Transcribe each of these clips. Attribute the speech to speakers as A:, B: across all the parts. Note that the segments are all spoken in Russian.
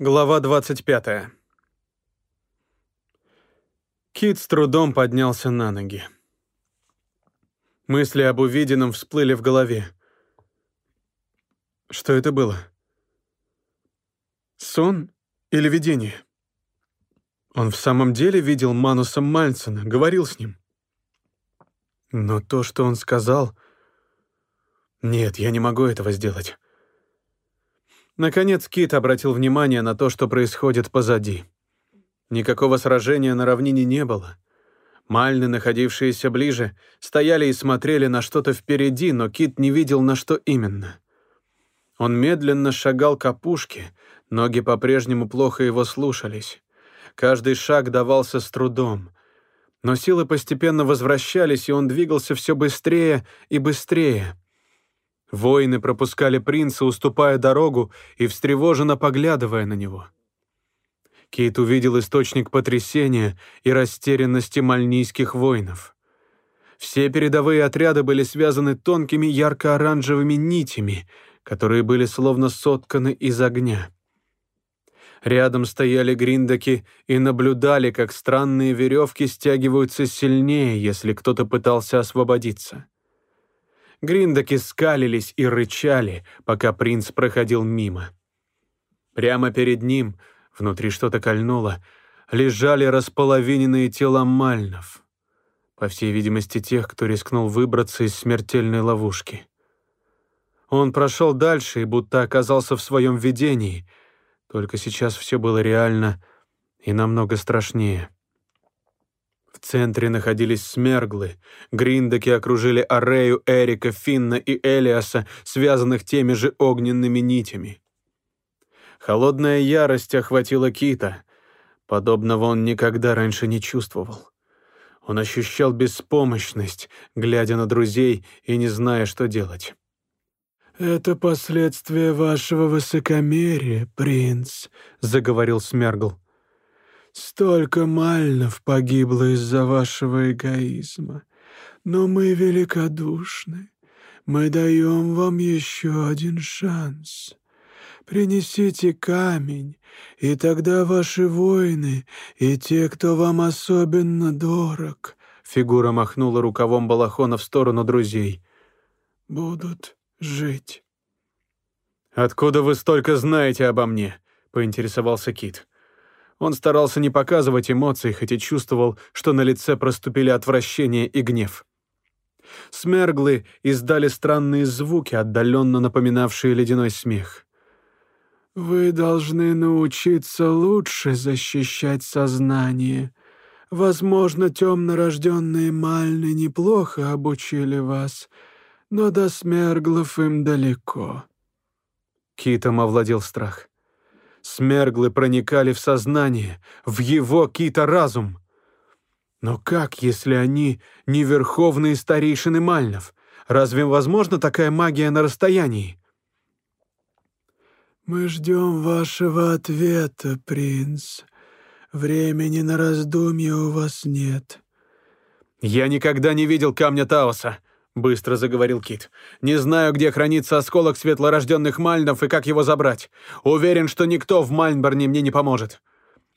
A: Глава 25. Кит с трудом поднялся на ноги. Мысли об увиденном всплыли в голове. Что это было? Сон или видение? Он в самом деле видел Мануса Мальцена, говорил с ним. Но то, что он сказал... Нет, я не могу этого сделать. Наконец Кит обратил внимание на то, что происходит позади. Никакого сражения на равнине не было. Мальны, находившиеся ближе, стояли и смотрели на что-то впереди, но Кит не видел, на что именно. Он медленно шагал к опушке, ноги по-прежнему плохо его слушались. Каждый шаг давался с трудом. Но силы постепенно возвращались, и он двигался все быстрее и быстрее — Воины пропускали принца, уступая дорогу и встревоженно поглядывая на него. Кейт увидел источник потрясения и растерянности мальнийских воинов. Все передовые отряды были связаны тонкими ярко-оранжевыми нитями, которые были словно сотканы из огня. Рядом стояли гриндаки и наблюдали, как странные веревки стягиваются сильнее, если кто-то пытался освободиться. Гриндаки скалились и рычали, пока принц проходил мимо. Прямо перед ним, внутри что-то кольнуло, лежали располовиненные тела мальнов. По всей видимости, тех, кто рискнул выбраться из смертельной ловушки. Он прошел дальше и будто оказался в своем видении, только сейчас все было реально и намного страшнее. Центре находились смерглы. Гриндаки окружили Арею, Эрика, Финна и Элиаса, связанных теми же огненными нитями. Холодная ярость охватила Кита. Подобного он никогда раньше не чувствовал. Он ощущал беспомощность, глядя на друзей и не зная, что делать. «Это последствия вашего высокомерия, принц», — заговорил Смергл. Столько мальнов погибло из-за вашего эгоизма. Но мы великодушны. Мы даем вам еще один шанс. Принесите камень, и тогда ваши воины и те, кто вам особенно дорог, фигура махнула рукавом балахона в сторону друзей, будут жить. «Откуда вы столько знаете обо мне?» — поинтересовался Кит. Он старался не показывать эмоций, хоть и чувствовал, что на лице проступили отвращение и гнев. Смерглы издали странные звуки, отдаленно напоминавшие ледяной смех. «Вы должны научиться лучше защищать сознание. Возможно, темнорожденные мальны неплохо обучили вас, но до смерглов им далеко». Китом овладел страх. Смерглы проникали в сознание, в его кита-разум. Но как, если они не верховные старейшины Мальнов? Разве возможна такая магия на расстоянии? «Мы ждем вашего ответа, принц. Времени на раздумье у вас нет». «Я никогда не видел камня Таоса», — быстро заговорил Кит. «Не знаю, где хранится осколок светлорожденных Мальнов и как его забрать. Уверен, что никто в Мальнборне мне не поможет.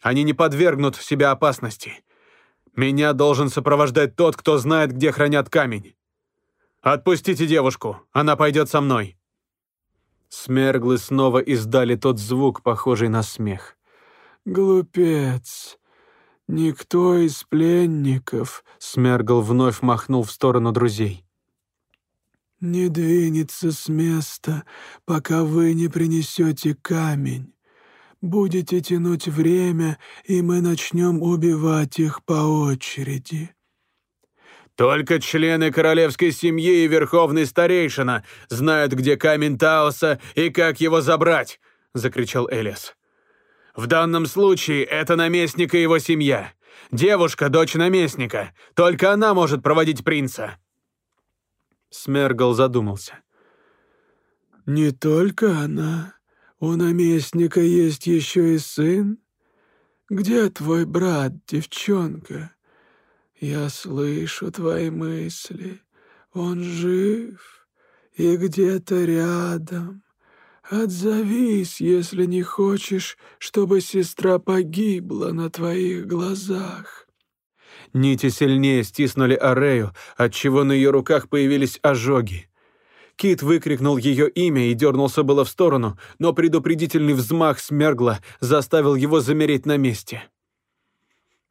A: Они не подвергнут себя опасности. Меня должен сопровождать тот, кто знает, где хранят камень. Отпустите девушку, она пойдет со мной». Смерглы снова издали тот звук, похожий на смех. «Глупец! Никто из пленников...» Смергл вновь махнул в сторону друзей не двинется с места, пока вы не принесете камень. Будете тянуть время, и мы начнем убивать их по очереди». «Только члены королевской семьи и верховный старейшина знают, где камень Таоса и как его забрать!» — закричал Элис. «В данном случае это наместник и его семья. Девушка — дочь наместника. Только она может проводить принца». Смергл задумался. «Не только она. У наместника есть еще и сын. Где твой брат, девчонка? Я слышу твои мысли. Он жив и где-то рядом.
B: «Отзовись, если не хочешь, чтобы сестра погибла на твоих глазах».
A: Нити сильнее стиснули Арею, отчего на ее руках появились ожоги. Кит выкрикнул ее имя и дернулся было в сторону, но предупредительный взмах смергла заставил его замереть на месте.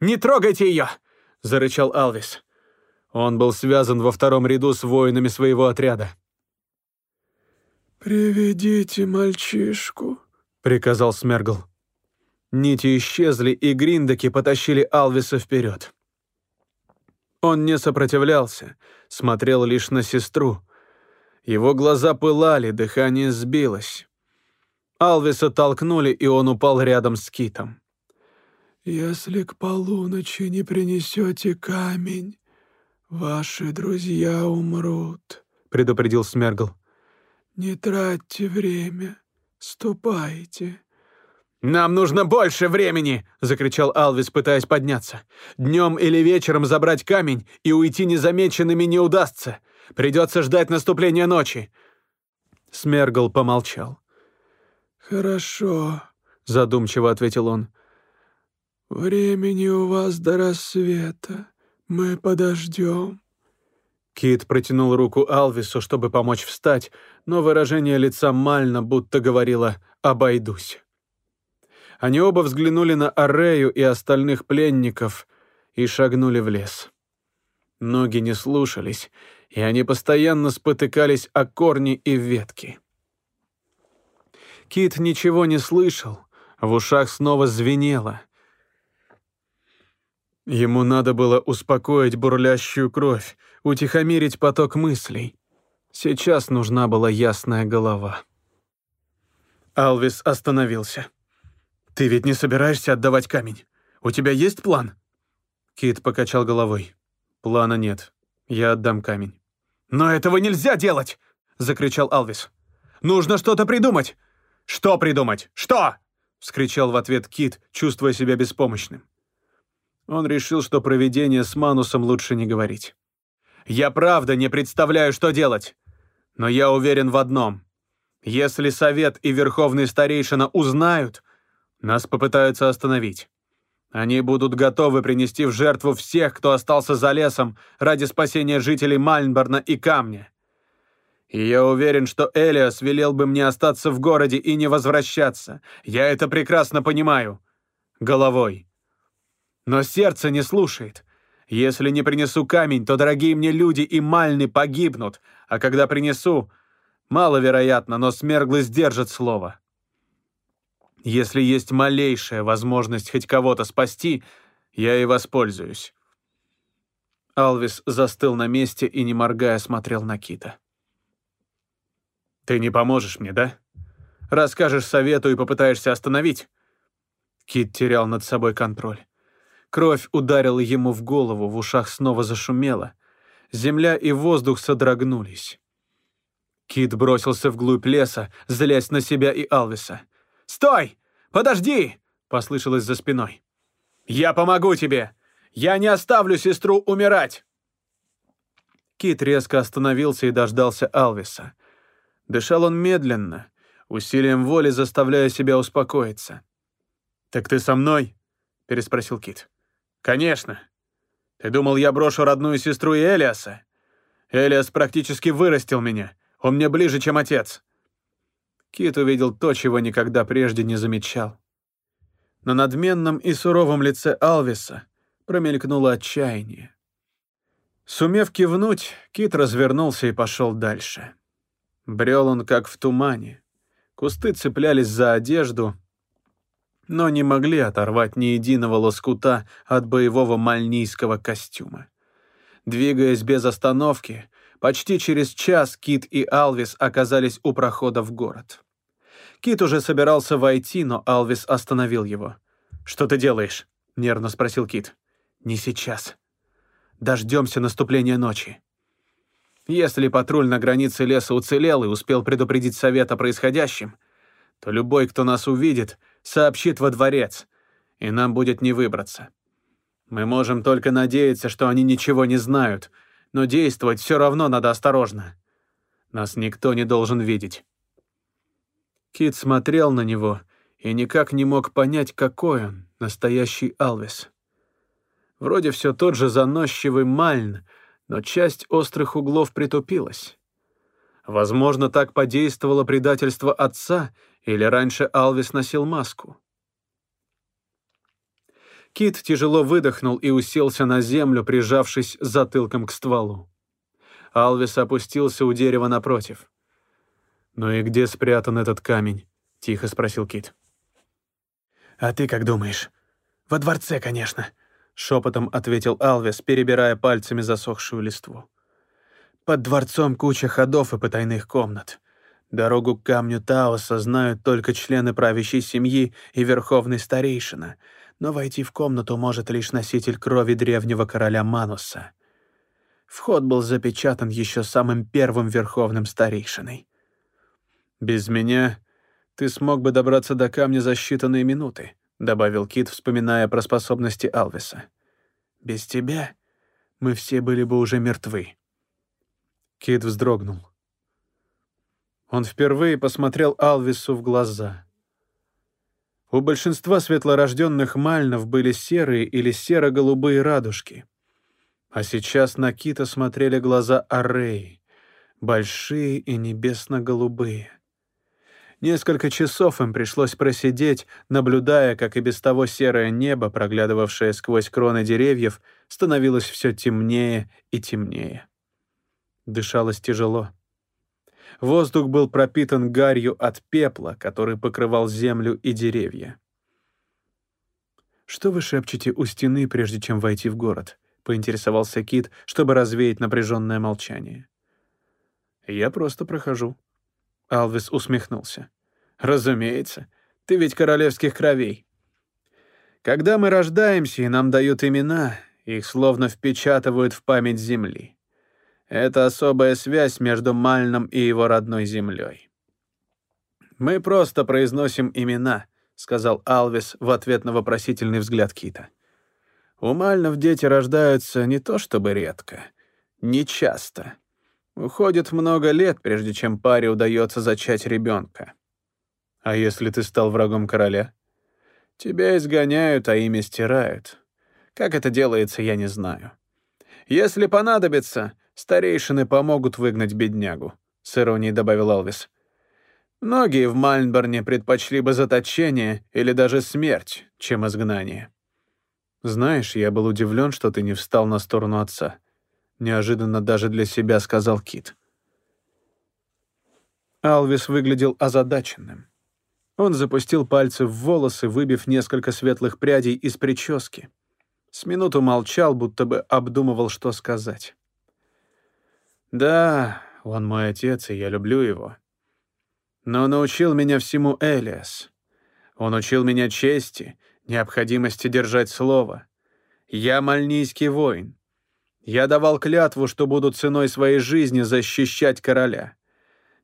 A: «Не трогайте ее!» — зарычал Алвис. Он был связан во втором ряду с воинами своего отряда.
B: «Приведите мальчишку», —
A: приказал Смергл. Нити исчезли, и гриндаки потащили Алвиса вперед. Он не сопротивлялся, смотрел лишь на сестру. Его глаза пылали, дыхание сбилось. Алвиса толкнули, и он упал рядом с Китом.
B: «Если к полуночи не принесете камень, ваши друзья умрут», — предупредил Смергл. «Не тратьте время, ступайте».
A: «Нам нужно больше времени!» — закричал Алвис, пытаясь подняться. «Днем или вечером забрать камень и уйти незамеченными не удастся. Придется ждать наступления ночи». Смергл помолчал.
B: «Хорошо», —
A: задумчиво ответил он.
B: «Времени у вас до рассвета. Мы подождем».
A: Кит протянул руку Алвису, чтобы помочь встать, но выражение лица Мальна будто говорило «обойдусь». Они оба взглянули на Арею и остальных пленников и шагнули в лес. Ноги не слушались, и они постоянно спотыкались о корни и ветки. Кит ничего не слышал, в ушах снова звенело. Ему надо было успокоить бурлящую кровь, утихомирить поток мыслей. Сейчас нужна была ясная голова. Алвис остановился. «Ты ведь не собираешься отдавать камень? У тебя есть план?» Кит покачал головой. «Плана нет. Я отдам камень». «Но этого нельзя делать!» — закричал Алвис. «Нужно что-то придумать!» «Что придумать? Что?» — вскричал в ответ Кит, чувствуя себя беспомощным. Он решил, что проведение с Манусом лучше не говорить. Я правда не представляю, что делать. Но я уверен в одном. Если Совет и Верховный Старейшина узнают, нас попытаются остановить. Они будут готовы принести в жертву всех, кто остался за лесом ради спасения жителей Мальнборна и Камня. И я уверен, что Элиас велел бы мне остаться в городе и не возвращаться. Я это прекрасно понимаю. Головой. Но сердце не слушает. Если не принесу камень, то дорогие мне люди и мальны погибнут, а когда принесу, маловероятно, но смерглы сдержат слово. Если есть малейшая возможность хоть кого-то спасти, я и воспользуюсь. Алвис застыл на месте и, не моргая, смотрел на Кита. «Ты не поможешь мне, да? Расскажешь совету и попытаешься остановить?» Кит терял над собой контроль. Кровь ударила ему в голову, в ушах снова зашумело. Земля и воздух содрогнулись. Кит бросился вглубь леса, злясь на себя и Алвиса. «Стой! Подожди!» — послышалось за спиной. «Я помогу тебе! Я не оставлю сестру умирать!» Кит резко остановился и дождался Алвиса. Дышал он медленно, усилием воли заставляя себя успокоиться. «Так ты со мной?» — переспросил Кит. «Конечно. Ты думал, я брошу родную сестру и Элиаса? Элиас практически вырастил меня. Он мне ближе, чем отец». Кит увидел то, чего никогда прежде не замечал. На надменном и суровом лице Алвиса промелькнуло отчаяние. Сумев кивнуть, Кит развернулся и пошел дальше. Брел он как в тумане. Кусты цеплялись за одежду, но не могли оторвать ни единого лоскута от боевого мальнийского костюма. Двигаясь без остановки, почти через час Кит и Алвис оказались у прохода в город. Кит уже собирался войти, но Алвис остановил его. «Что ты делаешь?» — нервно спросил Кит. «Не сейчас. Дождемся наступления ночи. Если патруль на границе леса уцелел и успел предупредить совет о происходящем, то любой, кто нас увидит, сообщит во дворец, и нам будет не выбраться. Мы можем только надеяться, что они ничего не знают, но действовать все равно надо осторожно. Нас никто не должен видеть. Кит смотрел на него и никак не мог понять, какой он, настоящий Алвис. Вроде все тот же заносчивый Мальн, но часть острых углов притупилась. Возможно, так подействовало предательство отца, или раньше Алвис носил маску. Кит тяжело выдохнул и уселся на землю, прижавшись затылком к стволу. Алвис опустился у дерева напротив. «Ну и где спрятан этот камень?» — тихо спросил Кит. «А ты как думаешь?» «Во дворце, конечно», — шепотом ответил Алвис, перебирая пальцами засохшую листву. «Под дворцом куча ходов и потайных комнат. Дорогу к камню Таоса знают только члены правящей семьи и верховный старейшина, но войти в комнату может лишь носитель крови древнего короля Мануса. Вход был запечатан еще самым первым верховным старейшиной. «Без меня ты смог бы добраться до камня за считанные минуты», — добавил Кит, вспоминая про способности Алвиса. «Без тебя мы все были бы уже мертвы». Кит вздрогнул. Он впервые посмотрел Алвису в глаза. У большинства светлорожденных мальнов были серые или серо-голубые радужки. А сейчас на Кита смотрели глаза Арреи, большие и небесно-голубые. Несколько часов им пришлось просидеть, наблюдая, как и без того серое небо, проглядывавшее сквозь кроны деревьев, становилось все темнее и темнее. Дышалось тяжело. Воздух был пропитан гарью от пепла, который покрывал землю и деревья. «Что вы шепчете у стены, прежде чем войти в город?» — поинтересовался Кит, чтобы развеять напряженное молчание. «Я просто прохожу». Алвис усмехнулся. «Разумеется. Ты ведь королевских кровей. Когда мы рождаемся и нам дают имена, их словно впечатывают в память земли. Это особая связь между Мальном и его родной землей. «Мы просто произносим имена», — сказал Алвис в ответ на вопросительный взгляд Кита. «У Мальнов дети рождаются не то чтобы редко, не часто. Уходит много лет, прежде чем паре удается зачать ребенка. А если ты стал врагом короля? Тебя изгоняют, а имя стирают. Как это делается, я не знаю. Если понадобится, Старейшины помогут выгнать беднягу», — с иронией добавил Алвис. «Многие в Мальнборне предпочли бы заточение или даже смерть, чем изгнание». «Знаешь, я был удивлен, что ты не встал на сторону отца», — неожиданно даже для себя сказал Кит. Алвис выглядел озадаченным. Он запустил пальцы в волосы, выбив несколько светлых прядей из прически. С минуту молчал, будто бы обдумывал, что сказать. Да, он мой отец, и я люблю его. Но научил меня всему Элиас. Он учил меня чести, необходимости держать слово. Я мальнийский воин. Я давал клятву, что буду ценой своей жизни защищать короля.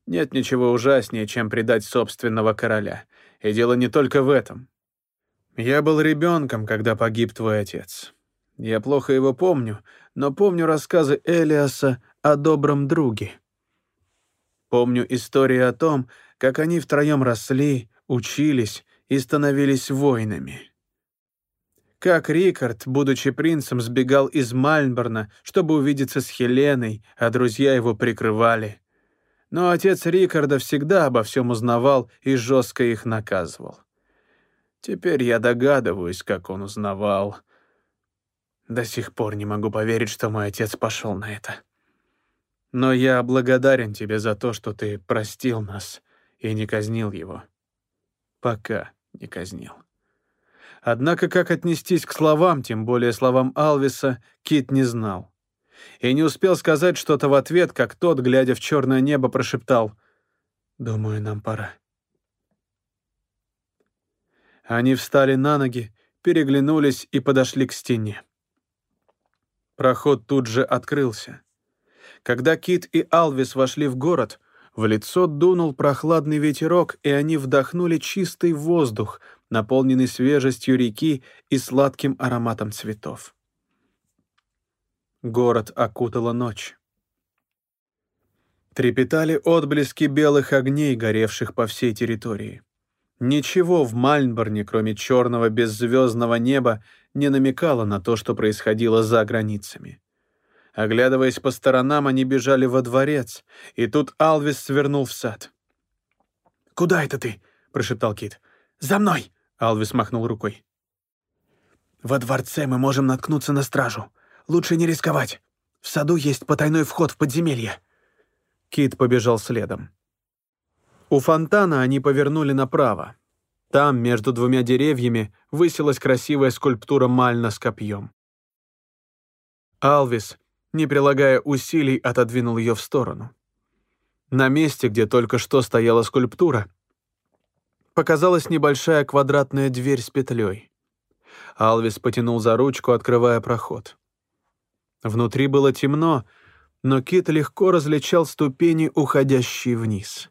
A: Нет ничего ужаснее, чем предать собственного короля. И дело не только в этом. Я был ребенком, когда погиб твой отец. Я плохо его помню, но помню рассказы Элиаса о добром друге. Помню истории о том, как они втроем росли, учились и становились воинами. Как Рикард, будучи принцем, сбегал из Мальнборна, чтобы увидеться с Хеленой, а друзья его прикрывали. Но отец Рикарда всегда обо всем узнавал и жестко их наказывал. Теперь я догадываюсь, как он узнавал. До сих пор не могу поверить, что мой отец пошел на это. Но я благодарен тебе за то, что ты простил нас и не казнил его. Пока не казнил. Однако как отнестись к словам, тем более словам Алвиса, Кит не знал. И не успел сказать что-то в ответ, как тот, глядя в черное небо, прошептал «Думаю, нам пора». Они встали на ноги, переглянулись и подошли к стене. Проход тут же открылся. Когда Кит и Алвис вошли в город, в лицо дунул прохладный ветерок, и они вдохнули чистый воздух, наполненный свежестью реки и сладким ароматом цветов. Город окутала ночь. Трепетали отблески белых огней, горевших по всей территории. Ничего в Мальнборне, кроме черного беззвездного неба, не намекало на то, что происходило за границами. Оглядываясь по сторонам, они бежали во дворец, и тут Алвис свернул в сад. «Куда это ты?» — прошептал Кит. «За мной!» — Алвис махнул рукой. «Во дворце мы можем наткнуться на стражу. Лучше не рисковать. В саду есть потайной вход в подземелье». Кит побежал следом. У фонтана они повернули направо. Там, между двумя деревьями, высилась красивая скульптура Мальна с копьем. Алвис, не прилагая усилий, отодвинул ее в сторону. На месте, где только что стояла скульптура, показалась небольшая квадратная дверь с петлей. Алвис потянул за ручку, открывая проход. Внутри было темно, но Кит легко различал ступени, уходящие вниз.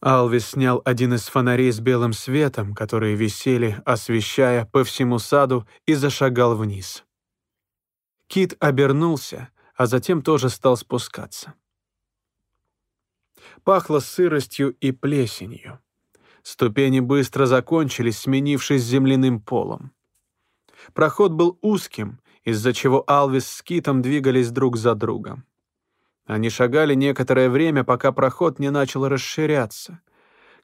A: Алвис снял один из фонарей с белым светом, которые висели, освещая по всему саду, и зашагал вниз. Кит обернулся, а затем тоже стал спускаться. Пахло сыростью и плесенью. Ступени быстро закончились, сменившись земляным полом. Проход был узким, из-за чего Алвис с Китом двигались друг за другом. Они шагали некоторое время, пока проход не начал расширяться.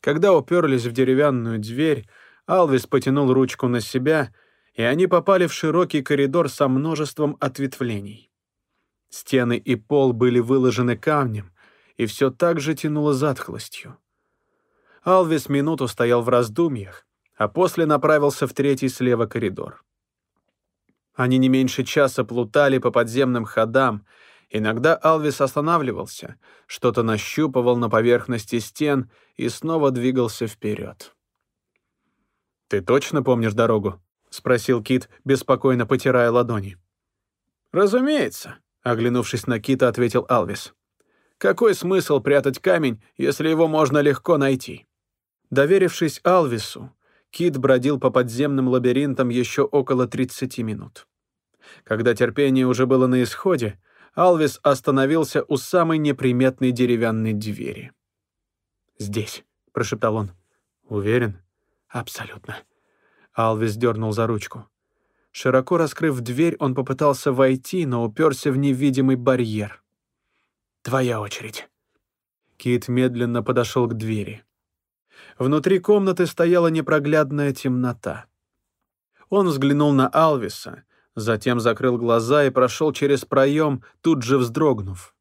A: Когда уперлись в деревянную дверь, Алвис потянул ручку на себя, и они попали в широкий коридор со множеством ответвлений. Стены и пол были выложены камнем, и все так же тянуло затхлостью. Алвис минуту стоял в раздумьях, а после направился в третий слева коридор. Они не меньше часа плутали по подземным ходам, Иногда Алвис останавливался, что-то нащупывал на поверхности стен и снова двигался вперед. «Ты точно помнишь дорогу?» — спросил Кит, беспокойно потирая ладони. «Разумеется», Оглянувшись на Кита, ответил Алвис. «Какой смысл прятать камень, если его можно легко найти?» Доверившись Алвису, Кит бродил по подземным лабиринтам еще около 30 минут. Когда терпение уже было на исходе, Алвис остановился у самой неприметной деревянной двери. «Здесь», — прошептал он. «Уверен?» «Абсолютно». Алвис дернул за ручку. Широко раскрыв дверь, он попытался войти, но уперся в невидимый барьер. «Твоя очередь». Кит медленно подошел к двери. Внутри комнаты стояла непроглядная темнота. Он взглянул на Алвиса, затем закрыл глаза и прошел через проем, тут же вздрогнув.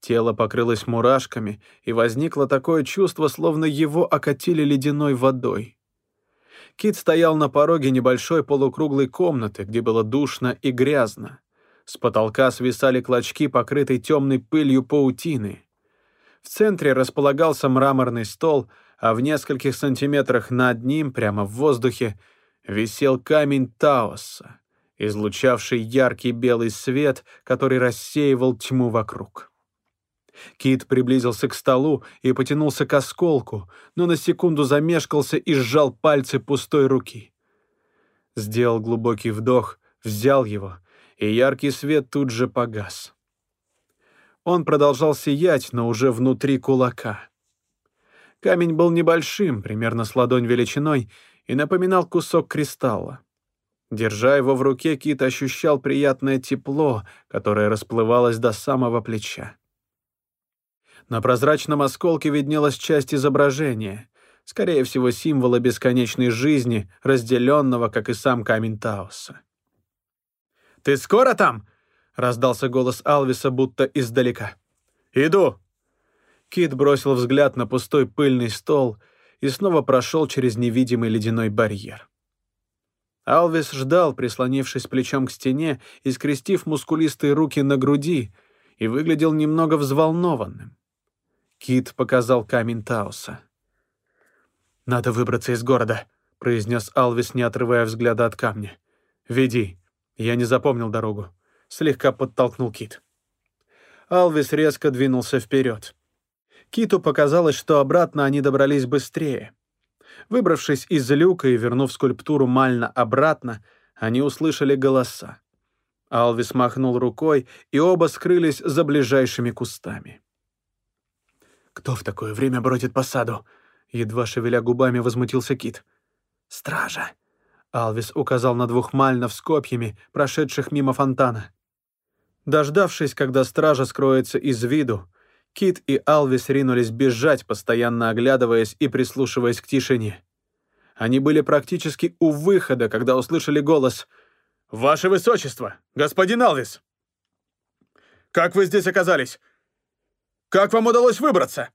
A: Тело покрылось мурашками, и возникло такое чувство, словно его окатили ледяной водой. Кит стоял на пороге небольшой полукруглой комнаты, где было душно и грязно. С потолка свисали клочки, покрытой темной пылью паутины. В центре располагался мраморный стол, а в нескольких сантиметрах над ним, прямо в воздухе, висел камень Таоса, излучавший яркий белый свет, который рассеивал тьму вокруг. Кит приблизился к столу и потянулся к осколку, но на секунду замешкался и сжал пальцы пустой руки. Сделал глубокий вдох, взял его, и яркий свет тут же погас. Он продолжал сиять, но уже внутри кулака. Камень был небольшим, примерно с ладонь величиной, и напоминал кусок кристалла. Держа его в руке, Кит ощущал приятное тепло, которое расплывалось до самого плеча. На прозрачном осколке виднелась часть изображения, скорее всего, символа бесконечной жизни, разделенного, как и сам камень Таоса. «Ты скоро там?» — раздался голос Алвиса, будто издалека. «Иду!» Кит бросил взгляд на пустой пыльный стол и снова прошел через невидимый ледяной барьер. Алвис ждал, прислонившись плечом к стене и скрестив мускулистые руки на груди, и выглядел немного взволнованным. Кит показал камень Тауса. «Надо выбраться из города», — произнес Алвис, не отрывая взгляда от камня. «Веди. Я не запомнил дорогу», — слегка подтолкнул Кит. Алвис резко двинулся вперед. Киту показалось, что обратно они добрались быстрее. Выбравшись из люка и вернув скульптуру Мальна обратно, они услышали голоса. Алвис махнул рукой, и оба скрылись за ближайшими кустами. Кто в такое время бродит по саду? Едва шевеля губами, возмутился Кит. «Стража!» Алвис указал на двух мальнов с копьями, прошедших мимо фонтана. Дождавшись, когда стража скроется из виду, Кит и Алвис ринулись бежать, постоянно оглядываясь и прислушиваясь к тишине. Они были практически у выхода, когда услышали голос «Ваше Высочество! Господин Алвис! Как вы здесь оказались? Как вам удалось выбраться?»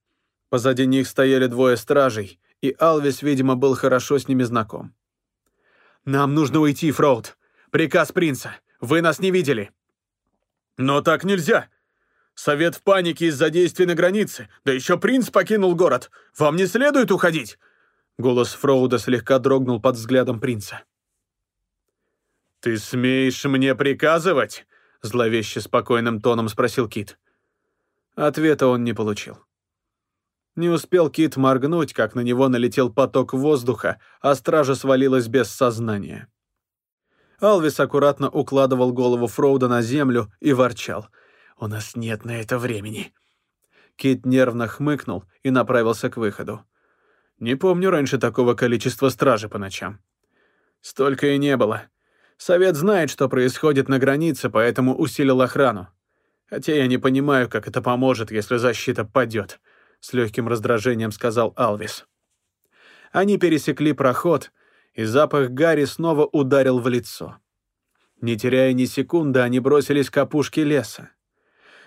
A: Позади них стояли двое стражей, и Алвис, видимо, был хорошо с ними знаком. «Нам нужно уйти, Фроуд. Приказ принца. Вы нас не видели». «Но так нельзя. Совет в панике из-за действий на границе. Да еще принц покинул город. Вам не следует уходить». Голос Фроуда слегка дрогнул под взглядом принца. «Ты смеешь мне приказывать?» Зловеще спокойным тоном спросил Кит. Ответа он не получил. Не успел Кит моргнуть, как на него налетел поток воздуха, а стража свалилась без сознания. Алвис аккуратно укладывал голову Фроуда на землю и ворчал. «У нас нет на это времени». Кит нервно хмыкнул и направился к выходу. «Не помню раньше такого количества стражи по ночам». «Столько и не было. Совет знает, что происходит на границе, поэтому усилил охрану. Хотя я не понимаю, как это поможет, если защита падет», — с легким раздражением сказал Алвис. Они пересекли проход, и запах Гарри снова ударил в лицо. Не теряя ни секунды, они бросились к опушке леса.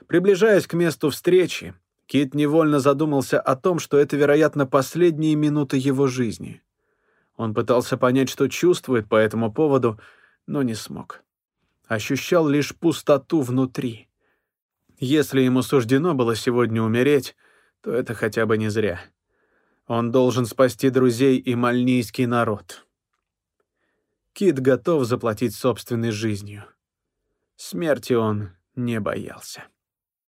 A: Приближаясь к месту встречи, Кит невольно задумался о том, что это, вероятно, последние минуты его жизни. Он пытался понять, что чувствует по этому поводу, но не смог. Ощущал лишь пустоту внутри. Если ему суждено было сегодня умереть, то это хотя бы не зря. Он должен спасти друзей и мальнийский народ. Кит готов заплатить собственной жизнью. Смерти он не боялся.